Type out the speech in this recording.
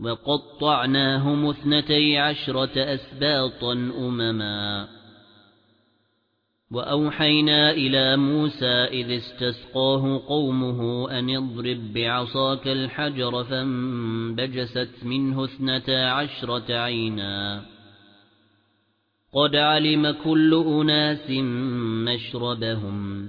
وَقَطَّعْنَاهُمُ اثْنَتَيْ عَشْرَةَ أَسْبَاطًا أُمَمًا. وَأَوْحَيْنَا إِلَى مُوسَى إِذِ اسْتَسْقَاهُ قَوْمُهُ أَنِ اضْرِب بِّعَصَاكَ الْحَجَرَ فَانبَجَسَتْ مِنْهُ اثْنَتَا عَشْرَةَ عَيْنًا. قَدْ عَلِمَ كُلُّ أُنَاسٍ مَّشْرَبَهُمْ.